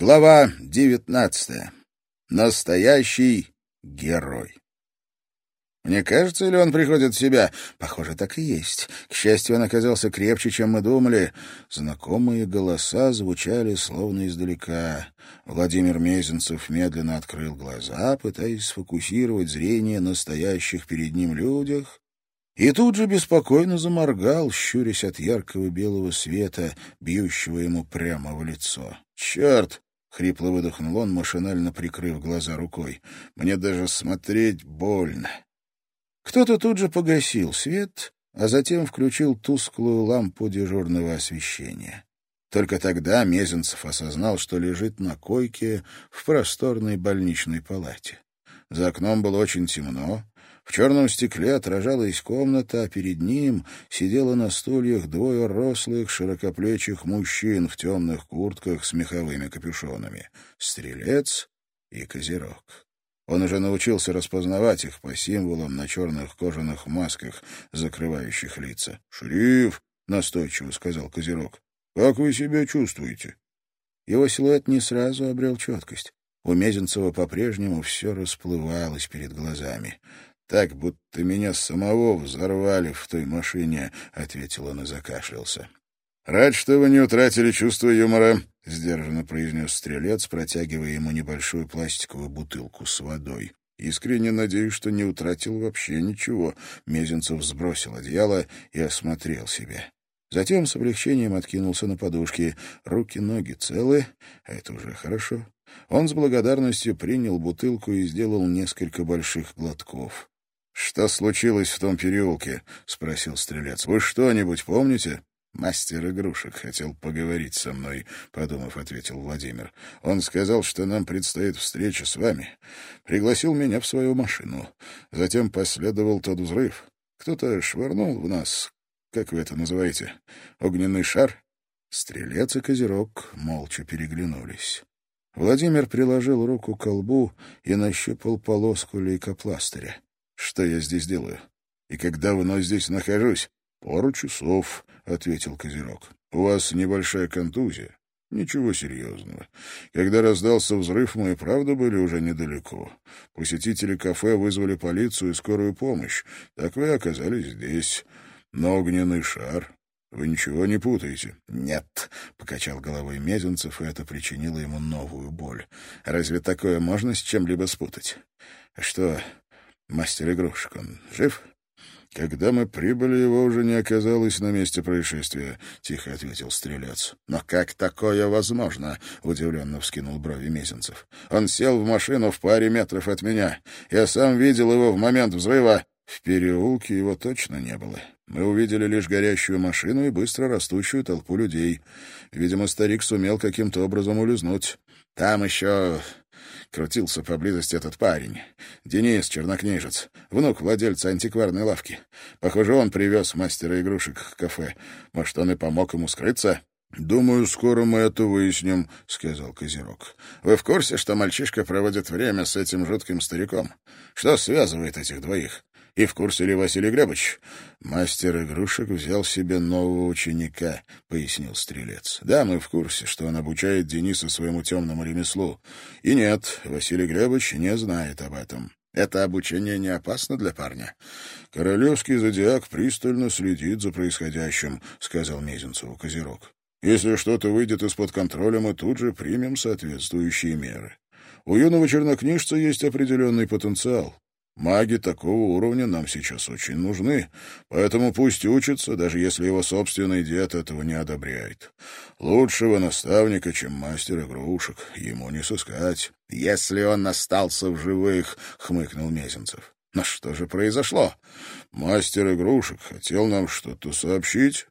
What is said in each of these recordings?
Глава девятнадцатая. Настоящий герой. Мне кажется, или он приходит в себя? Похоже, так и есть. К счастью, он оказался крепче, чем мы думали. Знакомые голоса звучали словно издалека. Владимир Мезенцев медленно открыл глаза, пытаясь сфокусировать зрение настоящих перед ним людях, и тут же беспокойно заморгал, щурясь от яркого белого света, бьющего ему прямо в лицо. «Черт!» — хрипло выдохнул он, машинально прикрыв глаза рукой. «Мне даже смотреть больно». Кто-то тут же погасил свет, а затем включил тусклую лампу дежурного освещения. Только тогда Мезенцев осознал, что лежит на койке в просторной больничной палате. За окном было очень темно, в черном стекле отражалась комната, а перед ним сидело на стульях двое рослых, широкоплечих мужчин в темных куртках с меховыми капюшонами — стрелец и козерог. Он уже научился распознавать их по символам на черных кожаных масках, закрывающих лица. «Шериф!» — настойчиво сказал Козерог. «Как вы себя чувствуете?» Его силуэт не сразу обрел четкость. У Мезенцева по-прежнему все расплывалось перед глазами. «Так, будто меня самого взорвали в той машине», — ответил он и закашлялся. «Рад, что вы не утратили чувство юмора», — сдержанно произнес стрелец, протягивая ему небольшую пластиковую бутылку с водой. «Искренне надеюсь, что не утратил вообще ничего». Мезенцев сбросил одеяло и осмотрел себя. Затем с облегчением откинулся на подушки. Руки-ноги целы, а это уже хорошо. Он с благодарностью принял бутылку и сделал несколько больших глотков. «Что случилось в том переулке?» — спросил стрелец. «Вы что-нибудь помните?» «Мастер игрушек хотел поговорить со мной», — подумав, ответил Владимир. «Он сказал, что нам предстоит встреча с вами. Пригласил меня в свою машину. Затем последовал тот взрыв. Кто-то швырнул в нас, как вы это называете, огненный шар?» Стрелец и Козерог молча переглянулись. Владимир приложил руку к колбу и нащупал полоску лейкопластыря. Что я здесь делаю? И как давно здесь нахожусь? Пару часов, — ответил Козерог. У вас небольшая контузия. Ничего серьезного. Когда раздался взрыв, мы и правда были уже недалеко. Посетители кафе вызвали полицию и скорую помощь. Так вы оказались здесь. Но огненный шар... Вы ничего не путаете? Нет, — покачал головой Мезенцев, и это причинило ему новую боль. Разве такое можно с чем-либо спутать? А что, Мастер игрушек, он жив? Когда мы прибыли, его уже не оказалось на месте происшествия, — тихо ответил стрелец. Но как такое возможно? — удивленно вскинул брови Мезенцев. Он сел в машину в паре метров от меня. Я сам видел его в момент взрыва. В переулке его точно не было. Мы увидели лишь горящую машину и быстро растущую толпу людей. Видимо, старик сумел каким-то образом улизнуть. Там еще крутился поблизости этот парень. Денис, чернокнижец, внук владельца антикварной лавки. Похоже, он привез мастера игрушек к кафе. Может, он и помог ему скрыться? «Думаю, скоро мы это выясним», — сказал Козерог. «Вы в курсе, что мальчишка проводит время с этим жутким стариком? Что связывает этих двоих? И в курсе ли Василий Глебович? Мастер игрушек взял себе нового ученика, — пояснил стрелец. Да, мы в курсе, что он обучает Дениса своему темному ремеслу. И нет, Василий Глебович не знает об этом. Это обучение не опасно для парня. Королевский зодиак пристально следит за происходящим, — сказал Мезенцеву Козерог. Если что-то выйдет из-под контроля, мы тут же примем соответствующие меры. У юного чернокнижца есть определенный потенциал. Маги такого уровня нам сейчас очень нужны, поэтому пусть учится, даже если его собственный дед этого не одобряет. Лучшего наставника, чем мастер игрушек, ему не сыскать. — Если он остался в живых, — хмыкнул Мезенцев. — Но что же произошло? Мастер игрушек хотел нам что-то сообщить,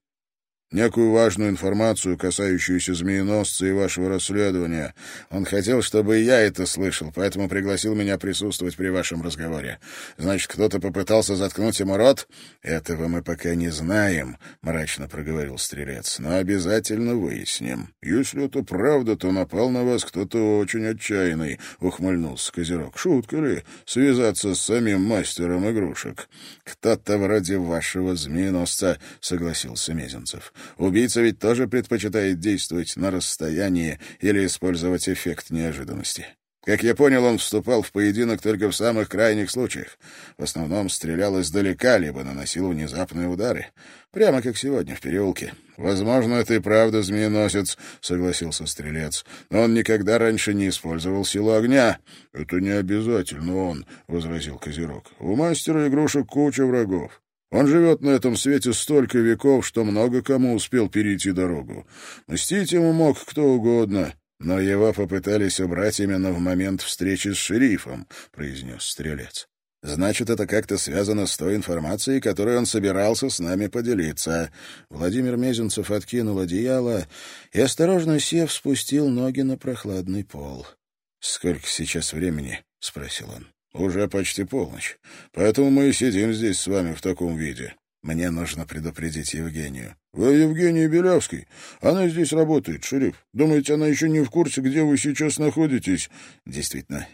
некую важную информацию, касающуюся змееносца и вашего расследования. Он хотел, чтобы я это слышал, поэтому пригласил меня присутствовать при вашем разговоре. Значит, кто-то попытался заткнуть ему рот? Этого мы пока не знаем, — мрачно проговорил стрелец, — но обязательно выясним. Если это правда, то напал на вас кто-то очень отчаянный, — ухмыльнулся Козерог. Шутка ли? Связаться с самим мастером игрушек? Кто-то вроде вашего змееносца, — согласился Мезенцев. Убийца ведь тоже предпочитает действовать на расстоянии или использовать эффект неожиданности. Как я понял, он вступал в поединок только в самых крайних случаях. В основном стрелял издалека, либо наносил внезапные удары. Прямо как сегодня в переулке. «Возможно, это и правда змееносец», — согласился стрелец. «Но он никогда раньше не использовал силу огня». «Это не обязательно он», — возразил Козерог. «У мастера игрушек куча врагов. Он живет на этом свете столько веков, что много кому успел перейти дорогу. Мстить ему мог кто угодно, «Но его попытались убрать именно в момент встречи с шерифом», — произнес стрелец. «Значит, это как-то связано с той информацией, которой он собирался с нами поделиться». Владимир Мезенцев откинул одеяло и, осторожно сев, спустил ноги на прохладный пол. «Сколько сейчас времени?» — спросил он. «Уже почти полночь. Поэтому мы и сидим здесь с вами в таком виде. Мне нужно предупредить Евгению. «Вы Евгения Белявский? Она здесь работает, шериф. Думаете, она еще не в курсе, где вы сейчас находитесь?» «Действительно,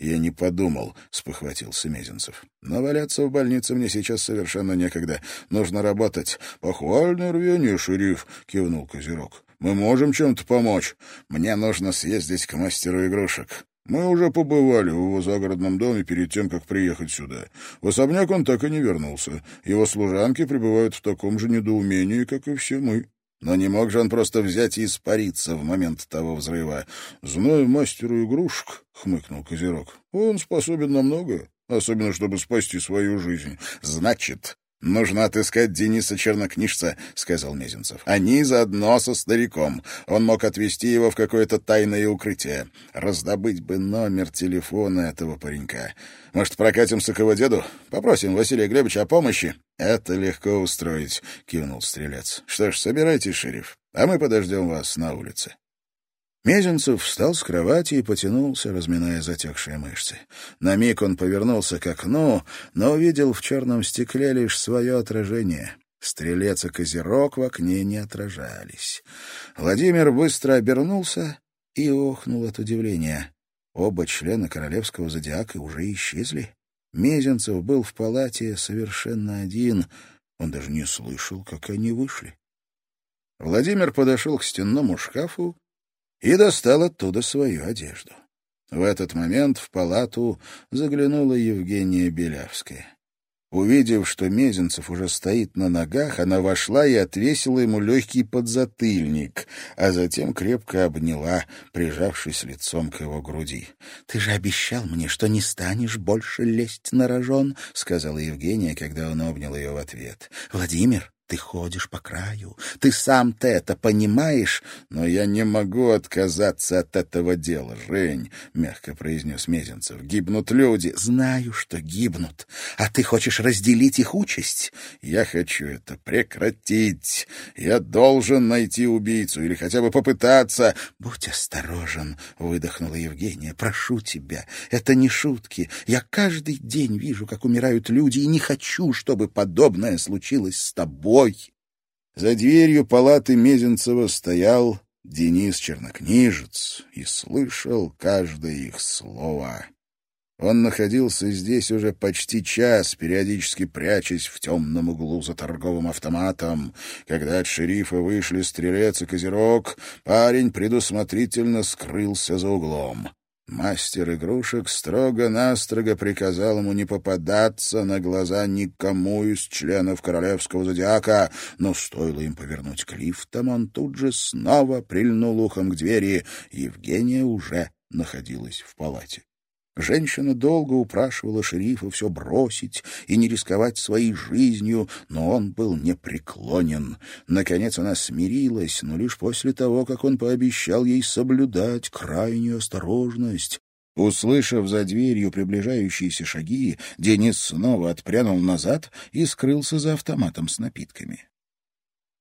я не подумал», — спохватился Мезенцев. «Но валяться в больнице мне сейчас совершенно некогда. Нужно работать». «Похвальное рвение, шериф», — кивнул Козерог. «Мы можем чем-то помочь. Мне нужно съездить к мастеру игрушек. Мы уже побывали в его загородном доме перед тем, как приехать сюда. В особняк он так и не вернулся. Его служанки пребывают в таком же недоумении, как и все мы. Но не мог же он просто взять и испариться в момент того взрыва. «Знаю мастеру игрушек», — хмыкнул Козерог. «Он способен на многое, особенно чтобы спасти свою жизнь. Значит, «Нужно отыскать Дениса Чернокнижца», — сказал Мезенцев. «Они заодно со стариком. Он мог отвезти его в какое-то тайное укрытие. Раздобыть бы номер телефона этого паренька. Может, прокатимся к его деду? Попросим Василия Глебовича о помощи?» «Это легко устроить», — кивнул стрелец. «Что ж, собирайтесь, шериф, а мы подождем вас на улице». Мезенцев встал с кровати и потянулся, разминая затекшие мышцы. На миг он повернулся к окну, но увидел в черном стекле лишь свое отражение. Стрелец и козерог в окне не отражались. Владимир быстро обернулся и охнул от удивления. Оба члена королевского зодиака уже исчезли. Мезенцев был в палате совершенно один. Он даже не слышал, как они вышли. Владимир подошел к стенному шкафу и достал оттуда свою одежду. В этот момент в палату заглянула Евгения Белявская. Увидев, что Мезенцев уже стоит на ногах, она вошла и отвесила ему легкий подзатыльник, а затем крепко обняла, прижавшись лицом к его груди. — Ты же обещал мне, что не станешь больше лезть на рожон, — сказала Евгения, когда он обнял ее в ответ. — Владимир, ты ходишь по краю. Ты сам-то это понимаешь, но я не могу отказаться от этого дела, Жень, — мягко произнес Мезенцев. Гибнут люди. Знаю, что гибнут. А ты хочешь разделить их участь? Я хочу это прекратить. Я должен найти убийцу или хотя бы попытаться. Будь осторожен, — выдохнула Евгения. Прошу тебя, это не шутки. Я каждый день вижу, как умирают люди, и не хочу, чтобы подобное случилось с тобой собой. За дверью палаты Мезенцева стоял Денис Чернокнижец и слышал каждое их слово. Он находился здесь уже почти час, периодически прячась в темном углу за торговым автоматом. Когда от шерифа вышли стрелец и козерог, парень предусмотрительно скрылся за углом. Мастер игрушек строго-настрого приказал ему не попадаться на глаза никому из членов королевского зодиака, но стоило им повернуть к лифтам, он тут же снова прильнул ухом к двери. Евгения уже находилась в палате. Женщина долго упрашивала шерифа все бросить и не рисковать своей жизнью, но он был непреклонен. Наконец она смирилась, но лишь после того, как он пообещал ей соблюдать крайнюю осторожность. Услышав за дверью приближающиеся шаги, Денис снова отпрянул назад и скрылся за автоматом с напитками.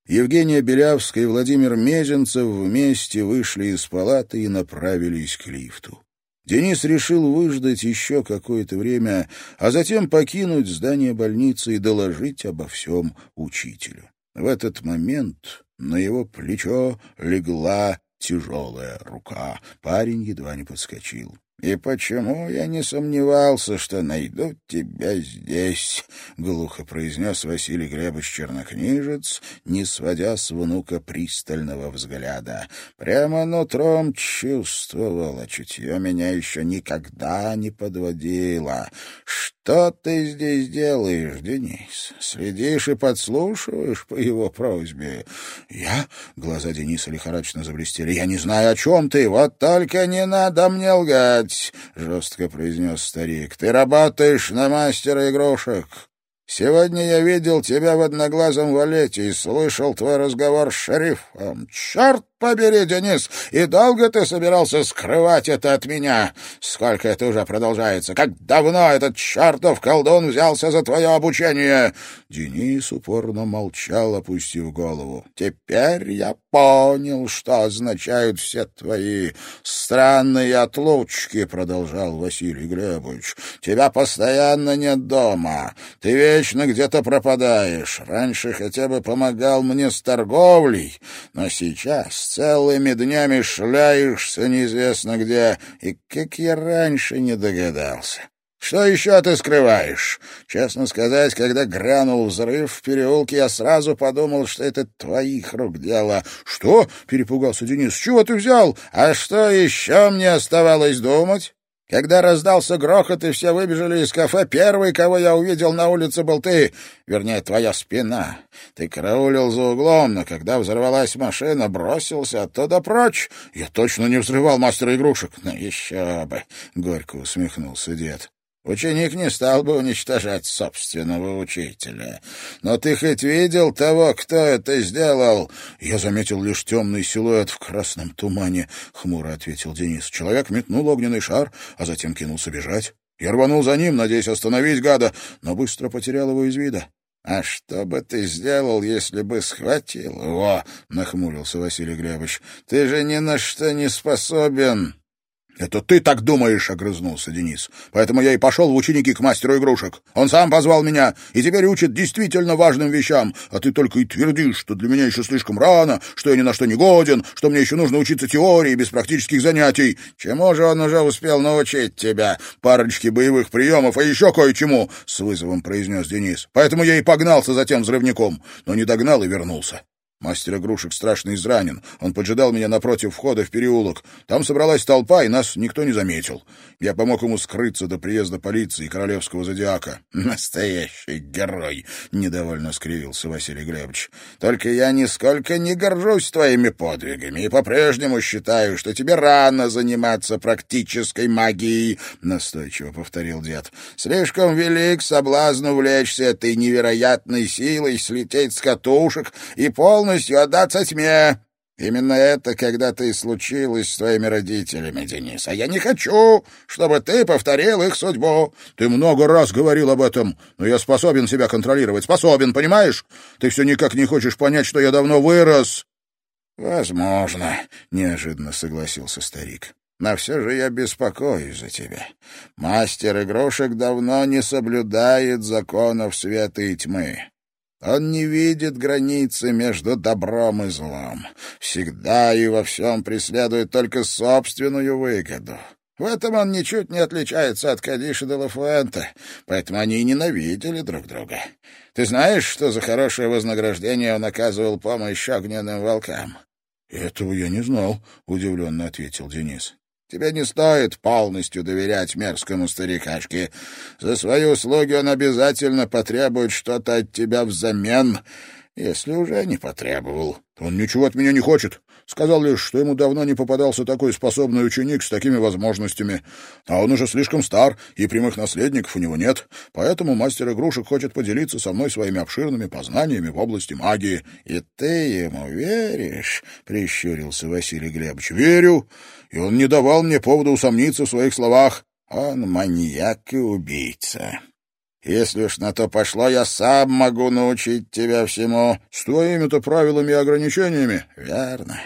Евгения Белявская и Владимир Мезенцев вместе вышли из палаты и направились к лифту. Денис решил выждать еще какое-то время, а затем покинуть здание больницы и доложить обо всем учителю. В этот момент на его плечо легла тяжелая рука. Парень едва не подскочил. И почему я не сомневался, что найду тебя здесь? — глухо произнес Василий Глебович Чернокнижец, не сводя с внука пристального взгляда. Прямо нутром чувствовал, а чутье меня еще никогда не подводило. Что ты здесь делаешь, Денис? Следишь и подслушиваешь по его просьбе? Я? Глаза Дениса лихорадочно заблестели. Я не знаю, о чем ты. Вот только не надо мне лгать делать, — жестко произнес старик. — Ты работаешь на мастера игрушек. Сегодня я видел тебя в одноглазом валете и слышал твой разговор с шерифом. Черт побери, Денис, и долго ты собирался скрывать это от меня? Сколько это уже продолжается? Как давно этот чертов колдун взялся за твое обучение?» Денис упорно молчал, опустив голову. «Теперь я понял, что означают все твои странные отлучки», — продолжал Василий Глебович. «Тебя постоянно нет дома. Ты вечно где-то пропадаешь. Раньше хотя бы помогал мне с торговлей, но сейчас целыми днями шляешься неизвестно где, и как я раньше не догадался. Что еще ты скрываешь? Честно сказать, когда грянул взрыв в переулке, я сразу подумал, что это твоих рук дело. Что? — перепугался Денис. — чего ты взял? А что еще мне оставалось думать? Когда раздался грохот и все выбежали из кафе, первый, кого я увидел на улице, был ты, вернее, твоя спина. Ты караулил за углом, но когда взорвалась машина, бросился оттуда прочь. Я точно не взрывал мастера игрушек. Ну, еще бы, — горько усмехнулся дед. Ученик не стал бы уничтожать собственного учителя. Но ты хоть видел того, кто это сделал? Я заметил лишь темный силуэт в красном тумане, — хмуро ответил Денис. Человек метнул огненный шар, а затем кинулся бежать. Я рванул за ним, надеясь остановить гада, но быстро потерял его из вида. «А что бы ты сделал, если бы схватил его?» — нахмурился Василий Глебович. «Ты же ни на что не способен!» «Это ты так думаешь», — огрызнулся Денис. «Поэтому я и пошел в ученики к мастеру игрушек. Он сам позвал меня и теперь учит действительно важным вещам, а ты только и твердишь, что для меня еще слишком рано, что я ни на что не годен, что мне еще нужно учиться теории без практических занятий. Чему же он уже успел научить тебя? Парочки боевых приемов, а еще кое-чему», — с вызовом произнес Денис. «Поэтому я и погнался за тем взрывником, но не догнал и вернулся. Мастер игрушек страшно изранен. Он поджидал меня напротив входа в переулок. Там собралась толпа, и нас никто не заметил. Я помог ему скрыться до приезда полиции и королевского зодиака. «Настоящий герой!» — недовольно скривился Василий Глебович. «Только я нисколько не горжусь твоими подвигами и по-прежнему считаю, что тебе рано заниматься практической магией», — настойчиво повторил дед. «Слишком велик соблазн увлечься этой невероятной силой, слететь с катушек и полностью полностью отдаться тьме. Именно это когда-то и случилось с твоими родителями, Денис. А я не хочу, чтобы ты повторил их судьбу. Ты много раз говорил об этом, но я способен себя контролировать. Способен, понимаешь? Ты все никак не хочешь понять, что я давно вырос. Возможно, неожиданно согласился старик. Но все же я беспокоюсь за тебя. Мастер игрушек давно не соблюдает законов света и тьмы. Он не видит границы между добром и злом. Всегда и во всем преследует только собственную выгоду. В этом он ничуть не отличается от Кадиша де Лафуэнта, поэтому они и ненавидели друг друга. Ты знаешь, что за хорошее вознаграждение он оказывал помощь огненным волкам? — Этого я не знал, — удивленно ответил Денис. Тебе не стоит полностью доверять мерзкому старикашке. За свои услуги он обязательно потребует что-то от тебя взамен, если уже не потребовал. Он ничего от меня не хочет. Сказал лишь, что ему давно не попадался такой способный ученик с такими возможностями. А он уже слишком стар, и прямых наследников у него нет. Поэтому мастер игрушек хочет поделиться со мной своими обширными познаниями в области магии. — И ты ему веришь? — прищурился Василий Глебович. — Верю. И он не давал мне повода усомниться в своих словах. Он маньяк и убийца. Если уж на то пошло, я сам могу научить тебя всему. С твоими-то правилами и ограничениями. Верно.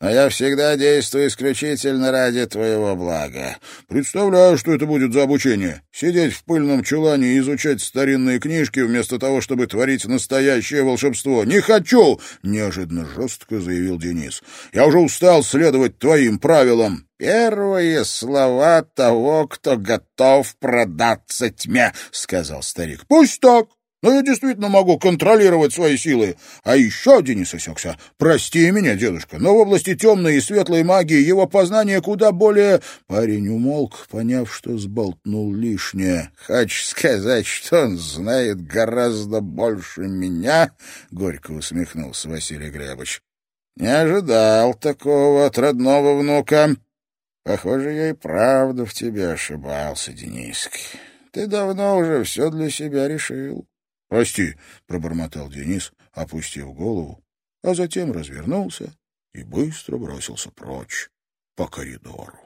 Но я всегда действую исключительно ради твоего блага. Представляю, что это будет за обучение. Сидеть в пыльном чулане и изучать старинные книжки вместо того, чтобы творить настоящее волшебство. Не хочу!» — неожиданно жестко заявил Денис. «Я уже устал следовать твоим правилам». «Первые слова того, кто готов продаться тьме», — сказал старик. «Пусть так. Но я действительно могу контролировать свои силы. А еще, Денис осекся, прости меня, дедушка, но в области темной и светлой магии его познание куда более... Парень умолк, поняв, что сболтнул лишнее. Хочешь сказать, что он знает гораздо больше меня? Горько усмехнулся Василий Глебович. Не ожидал такого от родного внука. Похоже, я и правда в тебе ошибался, Дениски. Ты давно уже все для себя решил. — Прости, — пробормотал Денис, опустив голову, а затем развернулся и быстро бросился прочь по коридору.